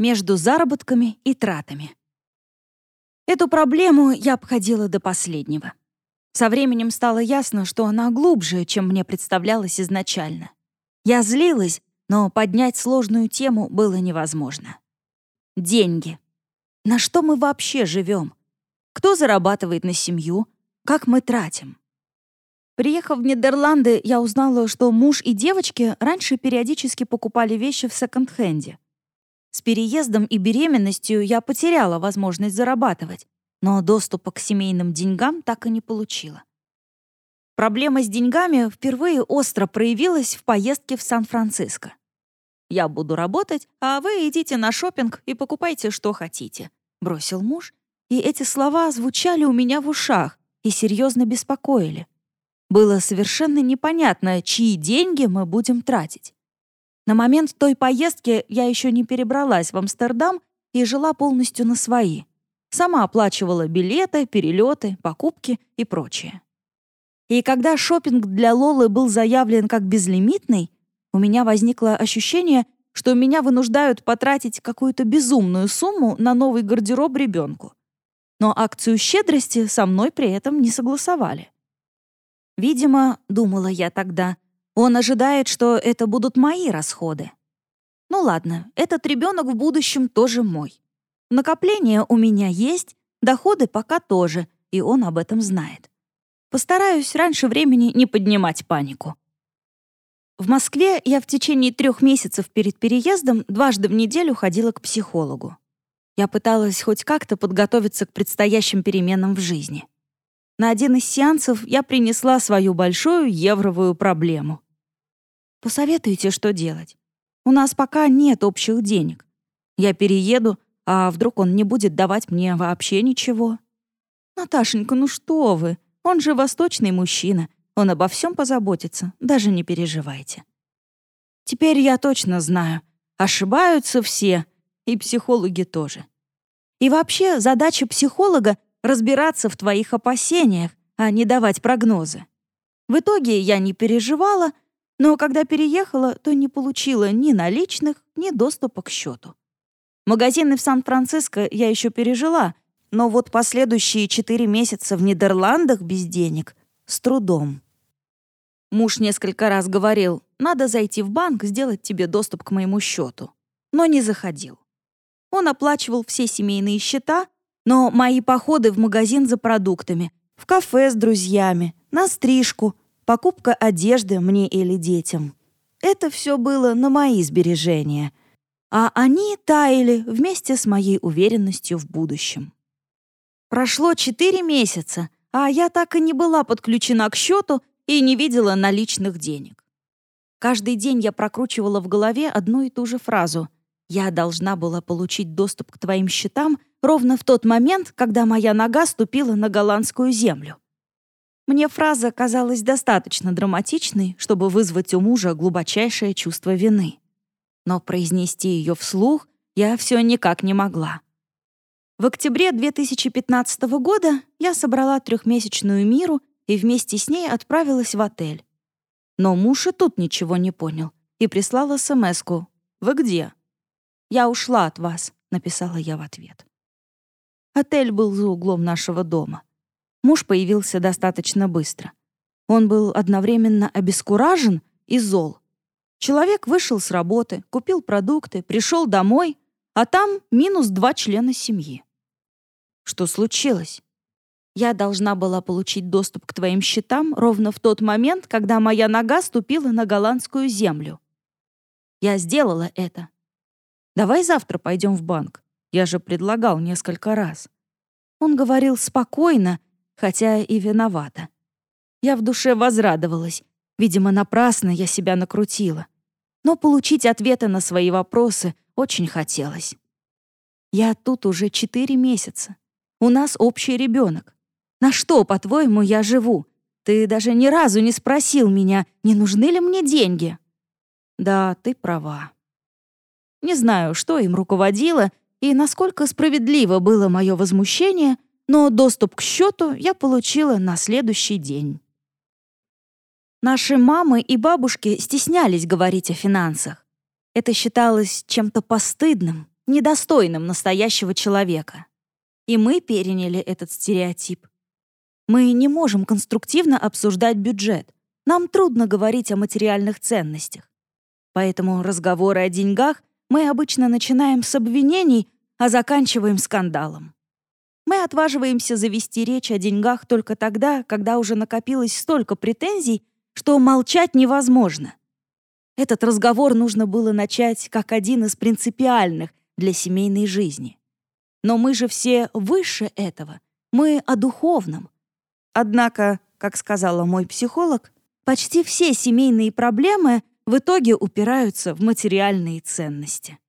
между заработками и тратами. Эту проблему я обходила до последнего. Со временем стало ясно, что она глубже, чем мне представлялось изначально. Я злилась, но поднять сложную тему было невозможно. Деньги. На что мы вообще живем? Кто зарабатывает на семью? Как мы тратим? Приехав в Нидерланды, я узнала, что муж и девочки раньше периодически покупали вещи в секонд-хенде. С переездом и беременностью я потеряла возможность зарабатывать, но доступа к семейным деньгам так и не получила. Проблема с деньгами впервые остро проявилась в поездке в Сан-Франциско. «Я буду работать, а вы идите на шопинг и покупайте, что хотите», — бросил муж, и эти слова звучали у меня в ушах и серьезно беспокоили. Было совершенно непонятно, чьи деньги мы будем тратить. На момент той поездки я еще не перебралась в Амстердам и жила полностью на свои. Сама оплачивала билеты, перелеты, покупки и прочее. И когда шопинг для Лолы был заявлен как безлимитный, у меня возникло ощущение, что меня вынуждают потратить какую-то безумную сумму на новый гардероб ребенку. Но акцию щедрости со мной при этом не согласовали. Видимо, думала я тогда, он ожидает, что это будут мои расходы. Ну ладно, этот ребенок в будущем тоже мой. Накопления у меня есть, доходы пока тоже, и он об этом знает. Постараюсь раньше времени не поднимать панику. В Москве я в течение трех месяцев перед переездом дважды в неделю ходила к психологу. Я пыталась хоть как-то подготовиться к предстоящим переменам в жизни. На один из сеансов я принесла свою большую евровую проблему. Посоветуйте, что делать. У нас пока нет общих денег. Я перееду, а вдруг он не будет давать мне вообще ничего? Наташенька, ну что вы? Он же восточный мужчина. Он обо всем позаботится, даже не переживайте. Теперь я точно знаю. Ошибаются все, и психологи тоже. И вообще задача психолога разбираться в твоих опасениях, а не давать прогнозы. В итоге я не переживала, но когда переехала, то не получила ни наличных, ни доступа к счету. Магазины в Сан-Франциско я еще пережила, но вот последующие четыре месяца в Нидерландах без денег с трудом. Муж несколько раз говорил, надо зайти в банк, сделать тебе доступ к моему счету. Но не заходил. Он оплачивал все семейные счета, но мои походы в магазин за продуктами, в кафе с друзьями, на стрижку, покупка одежды мне или детям. Это все было на мои сбережения. А они таяли вместе с моей уверенностью в будущем. Прошло четыре месяца, а я так и не была подключена к счету и не видела наличных денег. Каждый день я прокручивала в голове одну и ту же фразу. «Я должна была получить доступ к твоим счетам ровно в тот момент, когда моя нога ступила на голландскую землю. Мне фраза казалась достаточно драматичной, чтобы вызвать у мужа глубочайшее чувство вины. Но произнести ее вслух я все никак не могла. В октябре 2015 года я собрала трехмесячную миру и вместе с ней отправилась в отель. Но муж и тут ничего не понял и прислал смс -ку. «Вы где?» «Я ушла от вас», — написала я в ответ. Отель был за углом нашего дома. Муж появился достаточно быстро. Он был одновременно обескуражен и зол. Человек вышел с работы, купил продукты, пришел домой, а там минус два члена семьи. Что случилось? Я должна была получить доступ к твоим счетам ровно в тот момент, когда моя нога ступила на голландскую землю. Я сделала это. Давай завтра пойдем в банк. Я же предлагал несколько раз. Он говорил спокойно, хотя и виновата. Я в душе возрадовалась. Видимо, напрасно я себя накрутила. Но получить ответы на свои вопросы очень хотелось. Я тут уже четыре месяца. У нас общий ребенок. На что, по-твоему, я живу? Ты даже ни разу не спросил меня, не нужны ли мне деньги. Да, ты права. Не знаю, что им руководило, и насколько справедливо было мое возмущение, но доступ к счету я получила на следующий день. Наши мамы и бабушки стеснялись говорить о финансах. Это считалось чем-то постыдным, недостойным настоящего человека. И мы переняли этот стереотип. Мы не можем конструктивно обсуждать бюджет. Нам трудно говорить о материальных ценностях. Поэтому разговоры о деньгах мы обычно начинаем с обвинений, а заканчиваем скандалом. Мы отваживаемся завести речь о деньгах только тогда, когда уже накопилось столько претензий, что молчать невозможно. Этот разговор нужно было начать как один из принципиальных для семейной жизни. Но мы же все выше этого. Мы о духовном. Однако, как сказала мой психолог, почти все семейные проблемы в итоге упираются в материальные ценности.